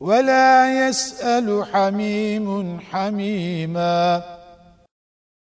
ولا يسأل حميم حميما